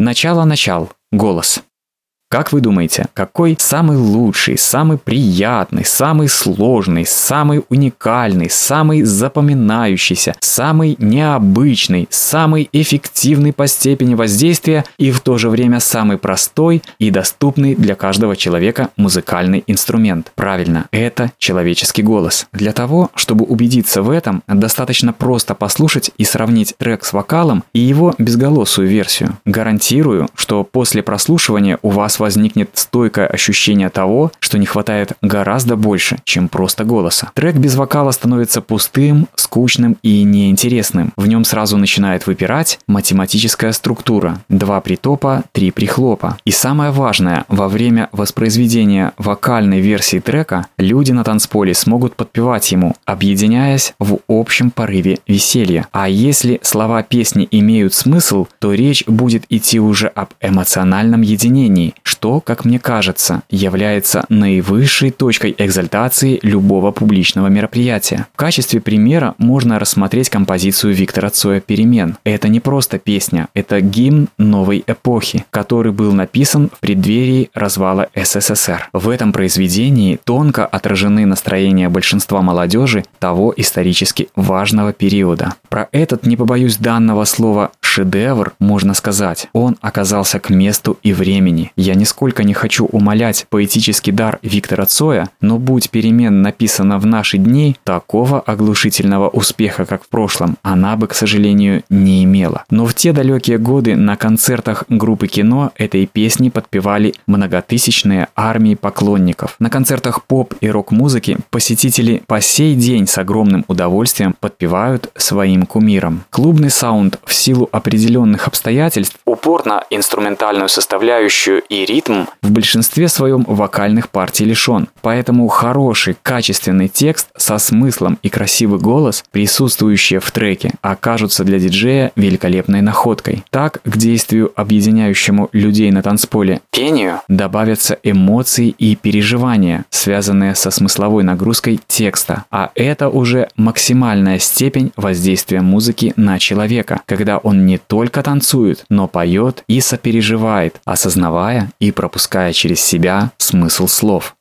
Начало-начал. Голос. Как вы думаете, какой самый лучший, самый приятный, самый сложный, самый уникальный, самый запоминающийся, самый необычный, самый эффективный по степени воздействия и в то же время самый простой и доступный для каждого человека музыкальный инструмент? Правильно, это человеческий голос. Для того, чтобы убедиться в этом, достаточно просто послушать и сравнить трек с вокалом и его безголосую версию. Гарантирую, что после прослушивания у вас возникнет стойкое ощущение того, что не хватает гораздо больше, чем просто голоса. Трек без вокала становится пустым, скучным и неинтересным. В нем сразу начинает выпирать математическая структура. Два притопа, три прихлопа. И самое важное, во время воспроизведения вокальной версии трека люди на танцполе смогут подпевать ему, объединяясь в общем порыве веселья. А если слова песни имеют смысл, то речь будет идти уже об эмоциональном единении, что, как мне кажется, является наивысшей точкой экзальтации любого публичного мероприятия. В качестве примера можно рассмотреть композицию Виктора Цоя «Перемен». Это не просто песня, это гимн новой эпохи, который был написан в преддверии развала СССР. В этом произведении тонко отражены настроения большинства молодежи того исторически важного периода. Про этот, не побоюсь данного слова, шедевр, можно сказать, он оказался к месту и времени. Я нисколько не хочу умолять поэтический дар Виктора Цоя, но будь перемен написана в наши дни, такого оглушительного успеха, как в прошлом, она бы, к сожалению, не имела. Но в те далекие годы на концертах группы кино этой песни подпевали многотысячные армии поклонников. На концертах поп и рок-музыки посетители по сей день с огромным удовольствием подпевают своим кумирам. Клубный саунд в силу определенных обстоятельств на инструментальную составляющую и ритм в большинстве своем вокальных партий лишен. Поэтому хороший, качественный текст со смыслом и красивый голос, присутствующие в треке, окажутся для диджея великолепной находкой. Так, к действию, объединяющему людей на танцполе, пению, добавятся эмоции и переживания, связанные со смысловой нагрузкой текста. А это уже максимальная степень воздействия музыки на человека, когда он не только танцует, но поет и сопереживает, осознавая и пропуская через себя смысл слов.